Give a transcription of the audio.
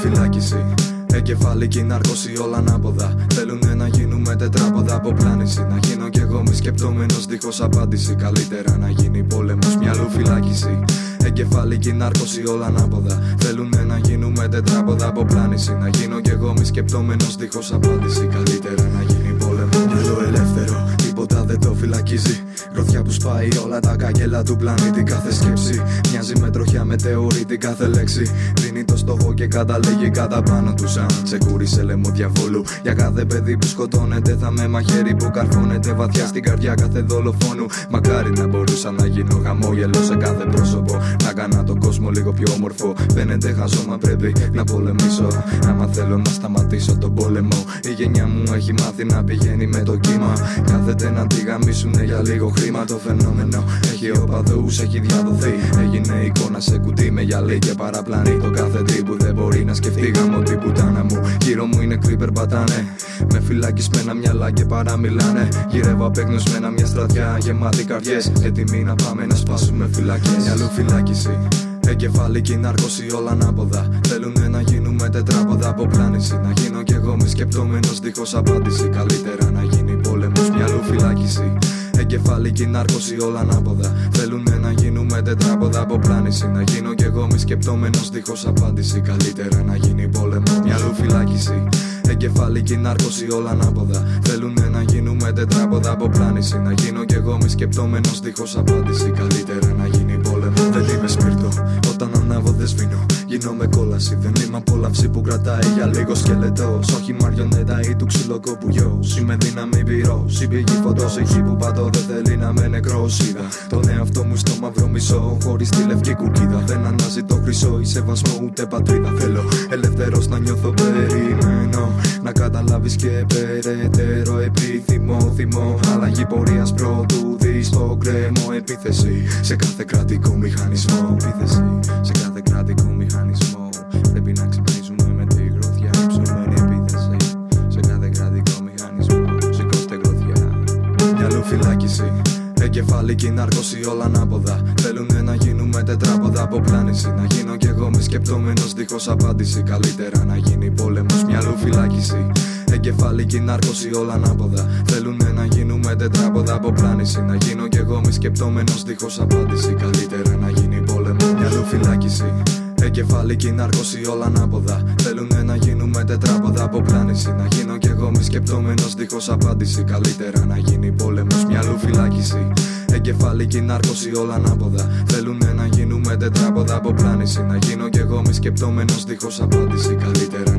φυλάκιση. Εγκεφαλική νάρκωση όλα ανάποδα. Θέλουνε να γίνουμε τετράποδα από πλάνηση. Να γίνω κι εγώ μη σκεπτόμενος δίχως απάντηση. Καλύτερα να γίνει πόλεμος μυαλού φυλάκιση. Εγκεφαλική νάρκωση όλα ανάποδα. Θέλουνε να γίνουμε τετράποδα από πλάνηση. Να γίνω κι εγώ μη σκεπτόμενος δίχως απάντηση. Καλύτερα να γίνει πόλεμος μυαλού ελεύθερο. Τίποτα δεν το φυλακίζει. Γροθιά που σπάει όλα τα καγκέλα του πλανήτη. Κάθε σκέψη μοιάζει με τροχιά μετεωρίτη. Κάθε λέξη δίνει το στόχο και καταλήγει κατά πάνω τους. Σαν τσεκούρι σε λαιμό διαβόλου. Για κάθε παιδί που σκοτώνεται θα με μαχαίρι που καρφώνεται βαθιά στην καρδιά κάθε δολοφόνου. Μακάρι να μπορούσα να γίνω χαμόγελο σε κάθε πρόσωπο. Να κάνω τον κόσμο λίγο πιο όμορφο. Φαίνεται χαζό, μα πρέπει να πολεμήσω. Άμα θέλω να σταματήσω τον πόλεμο. Η γενιά μου έχει μάθει να πηγαίνει με το κύμα. Κάθεται να τη γαμίσουνε για λίγο χρήμα το φαινόμενο. Έχει οπαδούς, έχει διαδοθεί. Έγινε εικόνα σε κουτί με γυαλί και παραπλανή. Το κάθε τι που δεν μπορεί να σκεφτεί γάμο την πουτάνα μου. Γύρω μου είναι κρύπερ πατάνε. Με φυλακισμένα μυαλά και παραμιλάνε. Γυρεύω απέγνωσμένα μια στρατιά γεμάτη καρδιές. Έτοιμοι να πάμε να σπάσουμε φυλακές. Μυαλού φυλάκιση. Εγκεφαλική νάρκωση όλα ανάποδα. Θέλουνε να γίνουμε τετράποδα από πλάνηση. Να γίνω κι εγώ μη σκεπτόμενος δίχως απάντηση. Καλύτερα να γίνει πόλεμος μυαλού φυλάκιση. Εγκεφαλική νάρκωση όλα ανάποδα. Θέλουνε να γίνουμε τετράποδα από πλάνηση. Να γίνω κι εγώ μη σκεπτόμενος δίχως απάντηση. Καλύτερα να γίνει πόλεμο μυαλού φυλάκιση. Εγκεφαλική νάρκωση όλα ανάποδα. Θέλουνε να γίνουμε τετράποδα από πλάνηση. Να γίνω κι εγώ μη σκεπτόμενος δίχως απάντηση. Καλύτερα να γίνει πόλεμο. Δεν είμαι σπίρτο όταν ανάβω δεν σβήνω. Γίνομαι κόλαση. Δεν είμαι απόλαυση που κρατάει για λίγο σκελετός. Όχι μαριονέτα ή του ξυλοκόπου γιο. Είμαι δύναμη πυρό. Συμπηγή φωτός. Εκεί που πατώ δεν θέλει να με νεκρός. Είδα τον εαυτό μου στο μαύρο μισό. Χωρίς τη λευκή κουρκίδα. Δεν αναζητώ χρυσό ή σεβασμό ούτε πατρίδα. Θέλω ελεύθερος να νιώθω περιμένω. Να καταλάβεις και περαιτέρω επιθυμώ. Θυμώ αλλαγή πορείας πρώτου δει στο κρέμο. Επίθεση σε κάθε κρατικό μηχανισμό. Επίθεση σε κάθε κρατικό μηχανισμό. Πρέπει να ξυπνήσουμε με τη γροθιά. Ψωμένη επίθεση σε κάθε κρατικό μηχανισμό. Σηκώστε γροθιά. Μυαλού φυλάκιση. Εγκεφαλική νάρκωση όλα ανάποδα. Θέλουνε να γίνουμε τετράποδα από πλάνηση. Να γίνω κι εγώ μη σκεπτόμενος δίχως απάντηση. Καλύτερα να γίνει πόλεμος μυαλού φυλάκιση. Εγκεφαλική νάρκωση όλα ανάποδα. Θέλουνε να γίνουμε τετράποδα από πλάνηση. Να γίνω κι εγώ μη σκεπτόμενος δίχως απάντηση. Καλύτερα να γίνει πόλεμο μυαλού φυλάκιση. Εγκεφαλική νάρκωση όλα ανάποδα. Θέλουνε να γίνουμε τετράποδα από πλάνηση. Να γίνω κι εγώ μη σκεπτόμενος δίχως απάντηση. Καλύτερα να γίνει πόλεμος μυαλού φυλάκιση. Εγκεφαλική νάρκωση όλα ανάποδα. Θέλουνε να γίνουμε τετράποδα από πλάνηση. Να γίνω κι εγώ μη σκεπτόμενος δίχως απάντηση. Καλύτερα να γίνει